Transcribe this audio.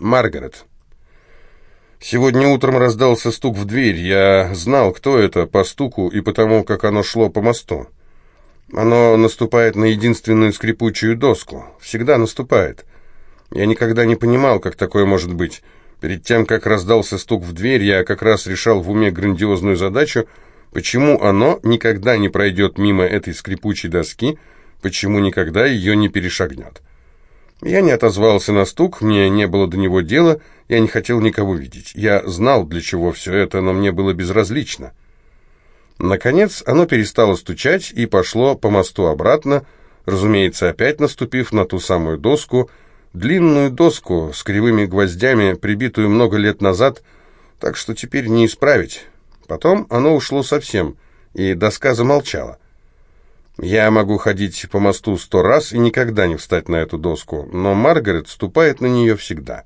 Маргарет. Сегодня утром раздался стук в дверь. Я знал, кто это по стуку и потому, как оно шло по мосту. Оно наступает на единственную скрипучую доску. Всегда наступает. Я никогда не понимал, как такое может быть. Перед тем, как раздался стук в дверь, я как раз решал в уме грандиозную задачу, почему оно никогда не пройдет мимо этой скрипучей доски, почему никогда ее не перешагнет. Я не отозвался на стук, мне не было до него дела, я не хотел никого видеть. Я знал, для чего все это, но мне было безразлично. Наконец оно перестало стучать и пошло по мосту обратно, разумеется, опять наступив на ту самую доску, длинную доску с кривыми гвоздями, прибитую много лет назад, так что теперь не исправить. Потом оно ушло совсем, и доска замолчала. Я могу ходить по мосту сто раз и никогда не встать на эту доску, но Маргарет ступает на нее всегда.